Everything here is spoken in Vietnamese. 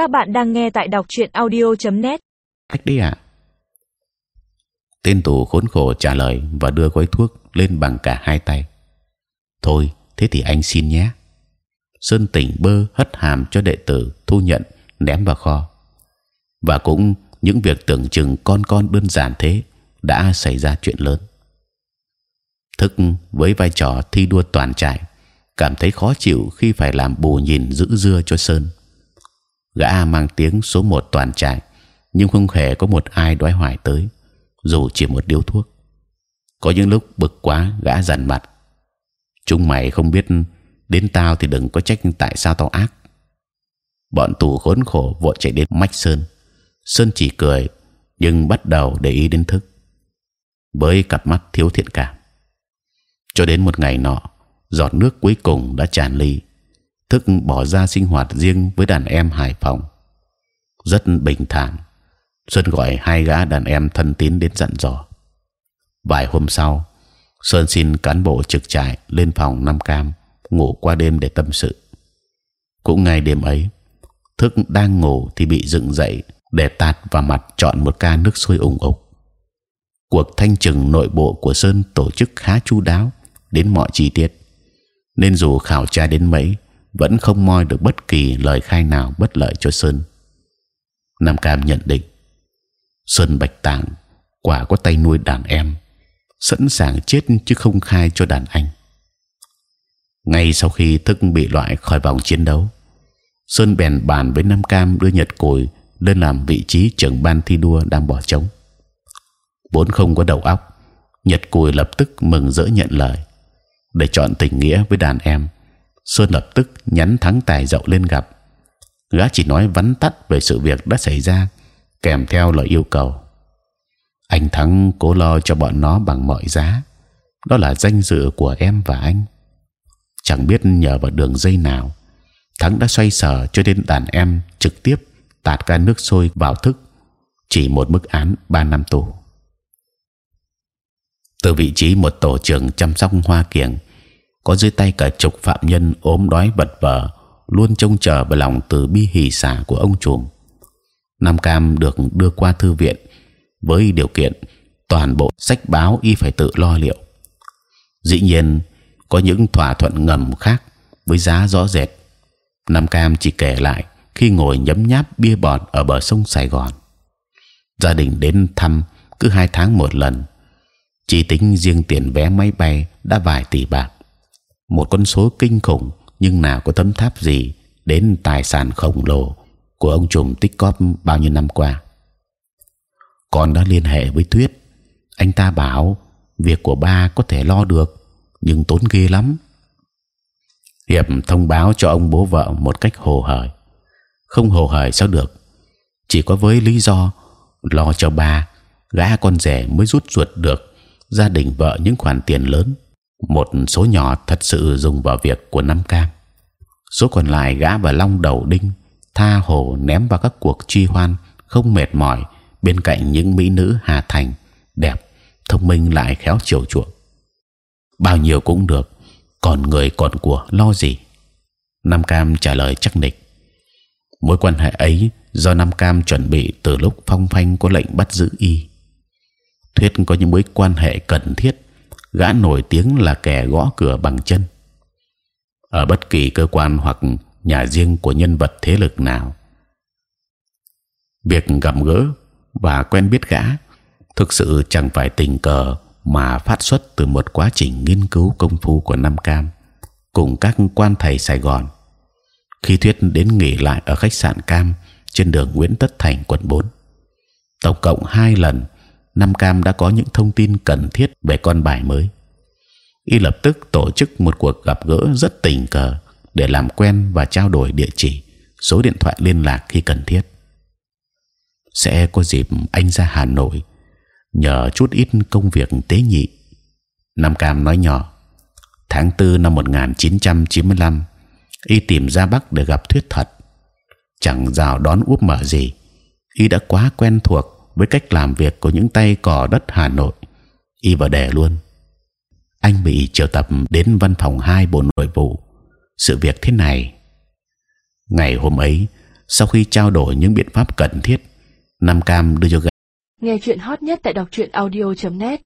Các bạn đang nghe tại đọc truyện audio.net. Cách đi ạ. Tên tù khốn khổ trả lời và đưa gói thuốc lên bằng cả hai tay. Thôi, thế thì anh xin nhé. Sơn tỉnh bơ hất hàm cho đệ tử thu nhận ném vào kho. Và cũng những việc tưởng chừng con con đơn giản thế đã xảy ra chuyện lớn. Thức với vai trò thi đua toàn trại cảm thấy khó chịu khi phải làm bù nhìn giữ dưa cho sơn. Gã mang tiếng số một toàn trại, nhưng không hề có một ai đói hoài tới, dù chỉ một điếu thuốc. Có những lúc bực quá, gã dằn mặt. Chúng mày không biết đến tao thì đừng có trách tại sao tao ác. Bọn tù khốn khổ vội chạy đến mách sơn. Sơn chỉ cười, nhưng bắt đầu để ý đến thức với cặp mắt thiếu thiện cảm. Cho đến một ngày nọ, giọt nước cuối cùng đã tràn ly thức bỏ ra sinh hoạt riêng với đàn em Hải Phòng. Rất bình thản, Sơn gọi hai gã đàn em thân tín đến dặn dò. Vài hôm sau, Sơn xin cán bộ trực trại lên phòng năm cam ngủ qua đêm để tâm sự. Cũng ngay đêm ấy, thức đang ngủ thì bị dựng dậy để tạt vào mặt chọn một ca nước sôi ủng ục. Cuộc thanh trừng nội bộ của sơn tổ chức khá chu đáo đến mọi chi tiết, nên dù khảo tra đến mấy vẫn không moi được bất kỳ lời khai nào bất lợi cho sơn. Nam Cam nhận định Sơn Bạch Tạng quả có tay nuôi đàn em, sẵn sàng chết chứ không khai cho đàn anh. Ngay sau khi thức bị loại khỏi vòng chiến đấu, Sơn bèn bàn với Nam Cam đưa Nhật Cồi lên làm vị trí trưởng ban thi đua đang bỏ trống. Vốn không có đầu óc, Nhật Cùi lập tức mừng rỡ nhận lời để chọn tình nghĩa với đàn em sơn lập tức nhắn thắng tài dậu lên gặp. Gã chỉ nói vắn tắt về sự việc đã xảy ra, kèm theo lời yêu cầu. Anh thắng cố lo cho bọn nó bằng mọi giá. Đó là danh dự của em và anh. Chẳng biết nhờ vào đường dây nào, thắng đã xoay sở cho đến đàn em trực tiếp tạt ca nước sôi vào thức, chỉ một mức án 3 năm tù. Từ vị trí một tổ trưởng chăm sóc hoa kiểng có dưới tay cả chục phạm nhân ốm đói vật vờ luôn trông chờ vào lòng từ bi hỉ xả của ông trùm Nam Cam được đưa qua thư viện với điều kiện toàn bộ sách báo y phải tự lo liệu. Dĩ nhiên, có những thỏa thuận ngầm khác với giá rõ rệt. Nam Cam chỉ kể lại khi ngồi nhấm nháp bia bọt ở bờ sông Sài Gòn. Gia đình đến thăm cứ hai tháng một lần chỉ tính riêng tiền vé máy bay đã vài tỷ bạc một con số kinh khủng nhưng nào có tấm tháp gì đến tài sản khổng lồ của ông trùm tích cóp bao nhiêu năm qua. Con đã liên hệ với Tuyết anh ta bảo việc của ba có thể lo được, nhưng tốn ghê lắm. Hiệp thông báo cho ông bố vợ một cách hồ hởi. Không hồ hởi sao được? Chỉ có với lý do lo cho ba, gã con rể mới rút ruột được gia đình vợ những khoản tiền lớn một số nhỏ thật sự dùng vào việc của năm cam số còn lại gã và long đầu đinh, tha hồ ném vào các cuộc truy hoan không mệt mỏi bên cạnh những mỹ nữ hà thành, đẹp, thông minh lại khéo chiều chuộng. Bao nhiêu cũng được, còn người còn của lo gì? Nam cam trả lời chắc nịch. Mối quan hệ ấy do nam cam chuẩn bị từ lúc phong phanh có lệnh bắt giữ y. Thuyết có những mối quan hệ cần thiết gã nổi tiếng là kẻ gõ cửa bằng chân ở bất kỳ cơ quan hoặc nhà riêng của nhân vật thế lực nào, việc gặp gỡ và quen biết gã thực sự chẳng phải tình cờ mà phát xuất từ một quá trình nghiên cứu công phu của Nam Cam cùng các quan thầy Sài Gòn. Khi Thuyết đến nghỉ lại ở khách sạn Cam trên đường Nguyễn Tất Thành, quận 4 tổng cộng hai lần Nam Cam đã có những thông tin cần thiết về con bài mới. Y lập tức tổ chức một cuộc gặp gỡ rất tình cờ để làm quen và trao đổi địa chỉ, số điện thoại liên lạc khi cần thiết. Sẽ có dịp anh ra Hà Nội nhờ chút ít công việc tế nhị. Nam Cam nói nhỏ. Tháng tư năm 1995, y tìm ra Bắc để gặp Thuyết thật. Chẳng rào đón úp mở gì, y đã quá quen thuộc với cách làm việc của những tay cỏ đất Hà Nội, y vào đè luôn. Anh bị triệu tập đến văn phòng hai bộ nội vụ. Sự việc thế này. Ngày hôm ấy, sau khi trao đổi những biện pháp cần thiết nam cam đưa cho gã nghe chuyện hot nhất tại đọc truyện audio .net